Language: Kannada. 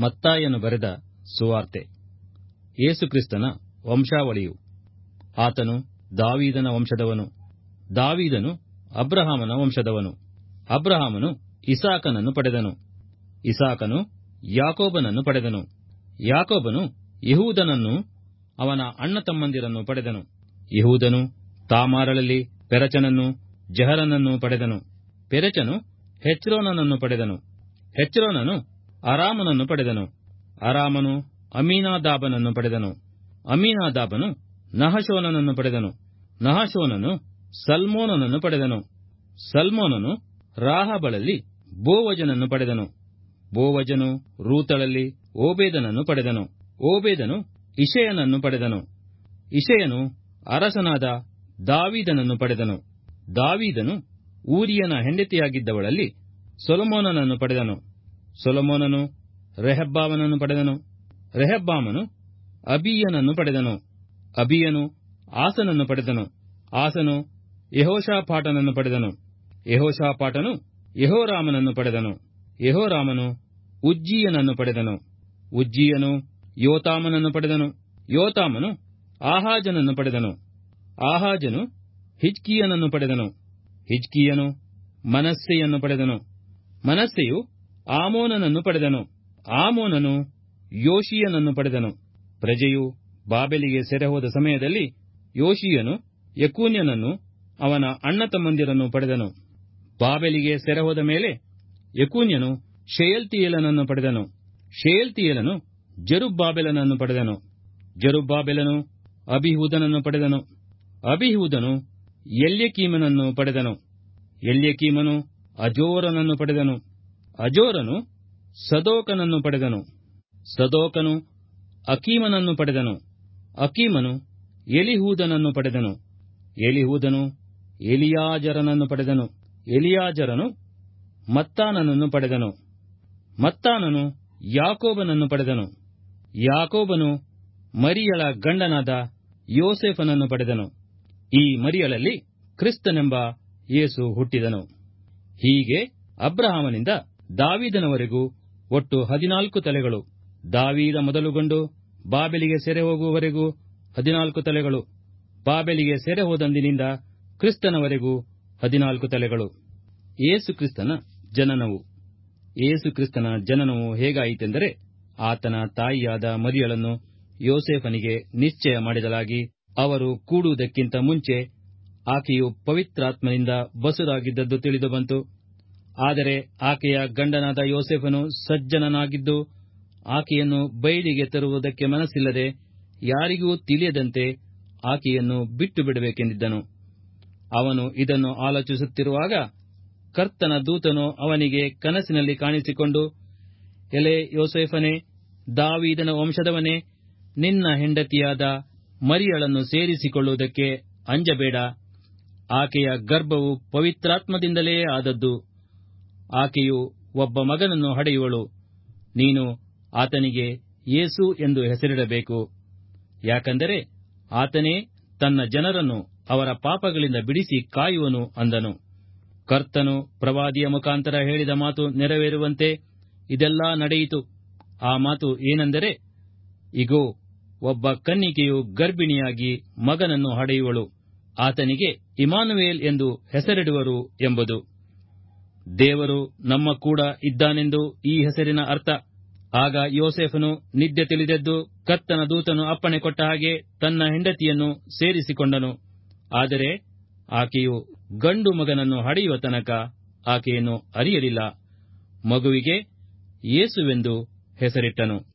ಮತ್ತಾಯನು ಬರೆದ ಸುವಾರ್ತೆ. ಯೇಸುಕ್ರಿಸ್ತನ ವಂಶಾವಳಿಯು. ಆತನು ದಾವೀದನ ವಂಶದವನು. ದಾವೀದನು ಅಬ್ರಹಾಮನ ವಂಶದವನು. ಅಬ್ರಹಾಮನು ಇಸಾಕನನ್ನು ಪಡೆದನು. ಇಸಾಕನು ಯಾಕೋಬನನ್ನು ಪಡೆದನು. ಯಾಕೋಬನು ಯಹೂದನನ್ನು ಅವನ ಅಣ್ಣ ತಮ್ಮಂದಿರನ್ನು ಪಡೆದನು. ಯಹೂದನು ತಾಮಾರಳಲ್ಲಿ ಪೆರಚನನ್ನು, ಜಹರನನ್ನು ಪಡೆದನು. ಪೆರಚನು ಹೆಚ್ರೋನನನ್ನು ಪಡೆದನು. ಹೆಚ್ರೋನನು ಅರಾಮನನ್ನು ಪಡೆದನು. ಅರಾಮನು ಅಮೀನಾದಾಬನನ್ನು ಪಡೆದನು. ಅಮೀನಾದಾಬನು ನಹಶೋನನನ್ನು ಪಡೆದನು. ನಹಶೋನನು ಸಲ್ಮೋನನನ್ನು ಪಡೆದನು. ಸಲ್ಮೋನನು ರಾಹಬಳಲ್ಲಿ ಬೋವಜನನ್ನು ಪಡೆದನು. ಬೋವಜನು ರೂತಳಲ್ಲಿ ಓಬೇದನನ್ನು ಪಡೆದನು. ಓಬೇದನು ಇಷಯನನ್ನು ಪಡೆದನು. ಇಷಯನು ಅರಸನಾದ ದಾವೀದನನ್ನು ಪಡೆದನು. ದಾವೀದನು ಊರಿಯನ ಹೆಂಡತಿಯಾಗಿದ್ದವಳಲ್ಲಿ ಸೊಲೊಮೋನನನ್ನು ಪಡೆದನು. ಸೊಲೊಮೋನನು ರೆಹಬ್ಬಾಮನನ್ನು ಪಡೆದನು. ರೆಹಬ್ಬಾಮನು ಅಬಿಯನನ್ನು ಪಡೆದನು. ಅಬಿಯನು ಆಸನನ್ನು ಪಡೆದನು. ಆಸನು ಯಹೋಶಾಪಾಟನನ್ನು ಪಡೆದನು. ಯಹೋಶಾಪಾಟನು ಯಹೋರಾಮನನ್ನು ಪಡೆದನು. ಯಹೋರಾಮನು ಉಜ್ಜೀಯನನ್ನು ಪಡೆದನು. ಉಜ್ಜೀಯನು ಯೋತಾಮನನ್ನು ಪಡೆದನು. ಯೋತಾಮನು ಆಹಾಜನನ್ನು ಪಡೆದನು. ಆಹಾಜನು ಹಿಜ್ಕಿಯನನ್ನು ಪಡೆದನು. ಹಿಜ್ಕಿಯನು ಮನಸ್ಸೆಯನ್ನು ಪಡೆದನು. ಮನಸ್ಸೆಯು ಆಮೋನನನ್ನು ಪಡೆದನು. ಆಮೋನನು ಯೋಶಿಯನನ್ನು ಪಡೆದನು. ಪ್ರಜೆಯು ಬಾಬೆಲಿಗೆ ಸೆರೆಹೋದ ಸಮಯದಲ್ಲಿ ಯೋಶಿಯನು ಯಕೂನ್ಯನನ್ನು ಅವನ ಅಣ್ಣ ತಮ್ಮಂದಿರನ್ನು ಪಡೆದನು. ಬಾಬೆಲಿಗೆ ಸೆರೆಹೋದ ಮೇಲೆ ಯಕೂನ್ಯನು ಶೇಯಲ್ತಿಯಲನನ್ನು ಪಡೆದನು. ಶೇಯಲ್ತಿಯಲನು ಜರುಬ್ಬಾಬೆಲನನ್ನು ಪಡೆದನು. ಜರುಬ್ಬಾಬೆಲನು ಅಭಿಹೂದನನ್ನು ಪಡೆದನು. ಅಬಿಹೂದನು ಎಲ್ಯಕೀಮನನ್ನು ಪಡೆದನು. ಎಲ್ಯಕೀಮನು ಅಜೋರನನ್ನು ಪಡೆದನು. ಅಜೋರನು ಸದೋಕನನ್ನು ಪಡೆದನು. ಸದೋಕನು ಅಕೀಮನನ್ನು ಪಡೆದನು. ಅಕೀಮನು ಎಲಿಹೂದನನ್ನು ಪಡೆದನು. ಎಲಿಹೂದನು ಎಲಿಯಾಜರನನ್ನು ಪಡೆದನು. ಎಲಿಯಾಜರನು ಮತ್ತಾನನನ್ನು ಪಡೆದನು. ಮತ್ತಾನನು ಯಾಕೋಬನನ್ನು ಪಡೆದನು. ಯಾಕೋಬನು ಮರಿಯಳ ಗಂಡನಾದ ಯೋಸೆಫನನ್ನು ಪಡೆದನು. ಈ ಮರಿಯಳಲ್ಲಿ ಕ್ರಿಸ್ತನೆಂಬ ಯೇಸು ಹುಟ್ಟಿದನು. ಹೀಗೆ ಅಬ್ರಹಾಮನಿಂದ ದಾವೀದನವರೆಗೂ ಒಟ್ಟು ಹದಿನಾಲ್ಕು ತಲೆಗಳು. ದಾವೀದ ಮೊದಲುಗೊಂಡು ಬಾಬೆಲಿಗೆ ಸೆರೆ ಹೋಗುವವರೆಗೂ ಹದಿನಾಲ್ಕು ತಲೆಗಳು. ಬಾಬೆಲಿಗೆ ಸೆರೆ ಹೋದಂದಿನಿಂದ ಕ್ರಿಸ್ತನವರೆಗೂ ಹದಿನಾಲ್ಕು ತಲೆಗಳು. ಯೇಸು ಕ್ರಿಸ್ತನ ಜನನವು. ಯೇಸು ಕ್ರಿಸ್ತನ ಜನನವು ಹೇಗಾಯಿತೆಂದರೆ ಆತನ ತಾಯಿಯಾದ ಮರಿಯಳನ್ನು ಯೋಸೇಫನಿಗೆ ನಿಶ್ಚಯ ಮಾಡಿದಲಾಗಿ ಅವರು ಕೂಡುವುದಕ್ಕಿಂತ ಮುಂಚೆ ಆಕೆಯು ಪವಿತ್ರಾತ್ಮನಿಂದ ಬಸುರಾಗಿದ್ದದ್ದು ತಿಳಿದು ಬಂತು. ಆದರೆ ಆಕೆಯ ಗಂಡನಾದ ಯೋಸೆಫನು ಸಜ್ಜನನಾಗಿದ್ದು, ಆಕೆಯನ್ನು ಬಯಲಿಗೆ ತರುವುದಕ್ಕೆ ಮನಸ್ಸಿಲ್ಲದೆ ಯಾರಿಗೂ ತಿಳಿಯದಂತೆ ಆಕೆಯನ್ನು ಬಿಟ್ಟು ಬಿಡಬೇಕೆಂದಿದ್ದನು. ಅವನು ಇದನ್ನು ಆಲೋಚಿಸುತ್ತಿರುವಾಗ ಕರ್ತನ ದೂತನು ಅವನಿಗೆ ಕನಸಿನಲ್ಲಿ ಕಾಣಿಸಿಕೊಂಡು, ಎಲೆ ಯೋಸೇಫನೇ, ದಾವಿದನ ವಂಶದವನೇ, ನಿನ್ನ ಹೆಂಡತಿಯಾದ ಮರಿಯಳನ್ನು ಸೇರಿಸಿಕೊಳ್ಳುವುದಕ್ಕೆ ಅಂಜಬೇಡ. ಆಕೆಯ ಗರ್ಭವು ಪವಿತ್ರಾತ್ಮದಿಂದಲೇ ಆದದ್ದು. ಆಕೆಯು ಒಬ್ಬ ಮಗನನ್ನು ಹಡೆಯುವಳು. ನೀನು ಆತನಿಗೆ ಯೇಸು ಎಂದು ಹೆಸರಿಡಬೇಕು. ಯಾಕಂದರೆ ಆತನೇ ತನ್ನ ಜನರನ್ನು ಅವರ ಪಾಪಗಳಿಂದ ಬಿಡಿಸಿ ಕಾಯುವನು ಅಂದನು. ಕರ್ತನು ಪ್ರವಾದಿಯ ಮುಖಾಂತರ ಹೇಳಿದ ಮಾತು ನೆರವೇರುವಂತೆ ಇದೆಲ್ಲಾ ನಡೆಯಿತು. ಆ ಮಾತು ಏನೆಂದರೆ, ಇಗೋ, ಒಬ್ಬ ಕನ್ನಿಕೆಯು ಗರ್ಭಿಣಿಯಾಗಿ ಮಗನನ್ನು ಹಡೆಯುವಳು. ಆತನಿಗೆ ಇಮಾನುವೇಲ್ ಎಂದು ಹೆಸರಿಡುವರು ಎಂಬುದು. ದೇವರು ನಮ್ಮ ಕೂಡ ಇದ್ದಾನೆಂದು ಈ ಹೆಸರಿನ ಅರ್ಥ. ಆಗ ಯೋಸೆಫನು ನಿದ್ದೆ ತಿಳಿದೆದ್ದು ಕತ್ತನ ದೂತನು ಅಪ್ಪಣೆ ಕೊಟ್ಟ ಹಾಗೆ ತನ್ನ ಹೆಂಡತಿಯನ್ನು ಸೇರಿಸಿಕೊಂಡನು. ಆದರೆ ಆಕೆಯು ಗಂಡು ಮಗನನ್ನು ಹಡೆಯುವ ತನಕ ಆಕೆಯನ್ನು ಅರಿಯಲಿಲ್ಲ. ಮಗುವಿಗೆ ಯೇಸುವೆಂದು ಹೆಸರಿಟ್ಟನು.